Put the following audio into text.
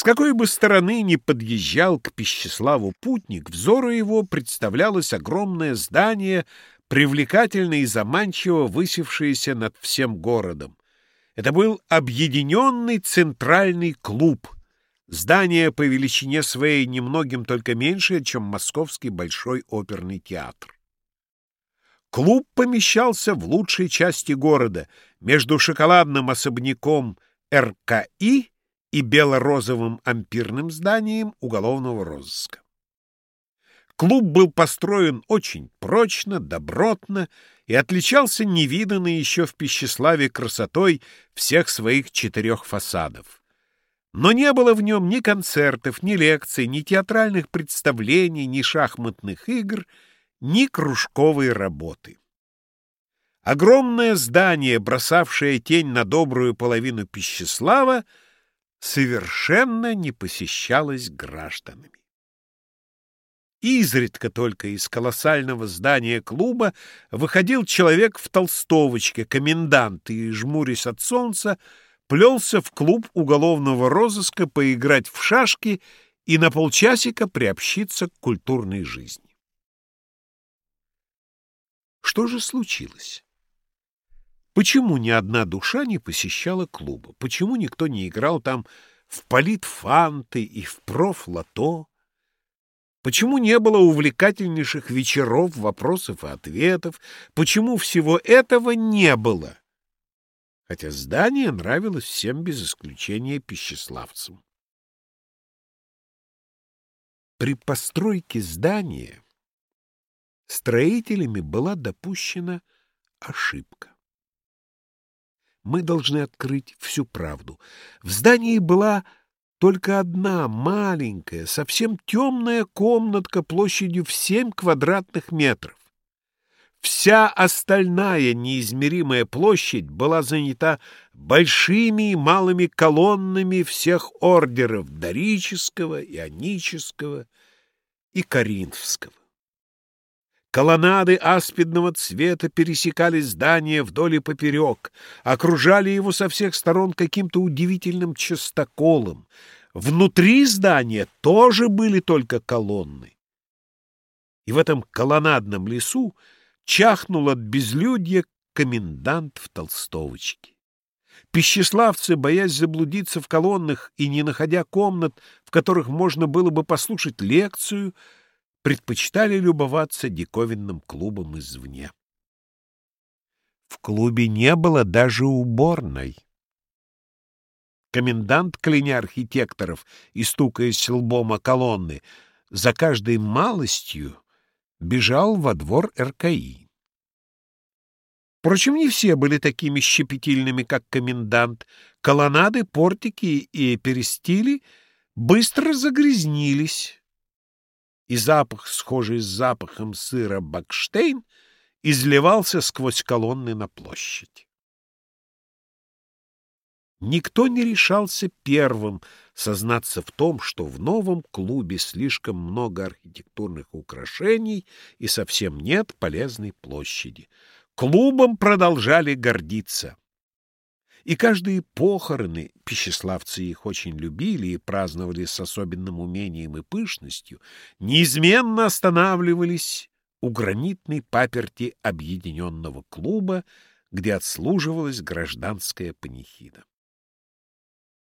С какой бы стороны ни подъезжал к Пищеславу путник, взору его представлялось огромное здание, привлекательно и заманчиво высевшееся над всем городом. Это был объединенный центральный клуб, здание по величине своей немногим только меньше, чем Московский Большой оперный театр. Клуб помещался в лучшей части города, между шоколадным особняком РКИ и бело-розовым ампирным зданием уголовного розыска. Клуб был построен очень прочно, добротно и отличался невиданной еще в Пищеславе красотой всех своих четырех фасадов. Но не было в нем ни концертов, ни лекций, ни театральных представлений, ни шахматных игр, ни кружковой работы. Огромное здание, бросавшее тень на добрую половину Пищеслава, совершенно не посещалось гражданами. Изредка только из колоссального здания клуба выходил человек в толстовочке, комендант, и, жмурясь от солнца, плелся в клуб уголовного розыска поиграть в шашки и на полчасика приобщиться к культурной жизни. Что же случилось? Почему ни одна душа не посещала клуба? Почему никто не играл там в политфанты и в профлото? Почему не было увлекательнейших вечеров, вопросов и ответов? Почему всего этого не было? Хотя здание нравилось всем без исключения пищеславцам. При постройке здания строителями была допущена ошибка мы должны открыть всю правду. В здании была только одна маленькая, совсем темная комнатка площадью в семь квадратных метров. Вся остальная неизмеримая площадь была занята большими и малыми колоннами всех ордеров дорического, ионического и коринфского. Колоннады аспидного цвета пересекали здание вдоль и поперек, окружали его со всех сторон каким-то удивительным частоколом. Внутри здания тоже были только колонны. И в этом колоннадном лесу чахнул от безлюдья комендант в толстовочке. Пищеславцы, боясь заблудиться в колоннах и не находя комнат, в которых можно было бы послушать лекцию, предпочитали любоваться диковинным клубом извне. В клубе не было даже уборной. Комендант, кляня архитекторов и стукаясь лбом о колонны, за каждой малостью бежал во двор РКИ. Впрочем, не все были такими щепетильными, как комендант. Колоннады, портики и перестили быстро загрязнились и запах, схожий с запахом сыра Бакштейн, изливался сквозь колонны на площадь. Никто не решался первым сознаться в том, что в новом клубе слишком много архитектурных украшений и совсем нет полезной площади. Клубом продолжали гордиться. И каждые похороны, пищеславцы их очень любили и праздновали с особенным умением и пышностью, неизменно останавливались у гранитной паперти объединенного клуба, где отслуживалась гражданская панихида.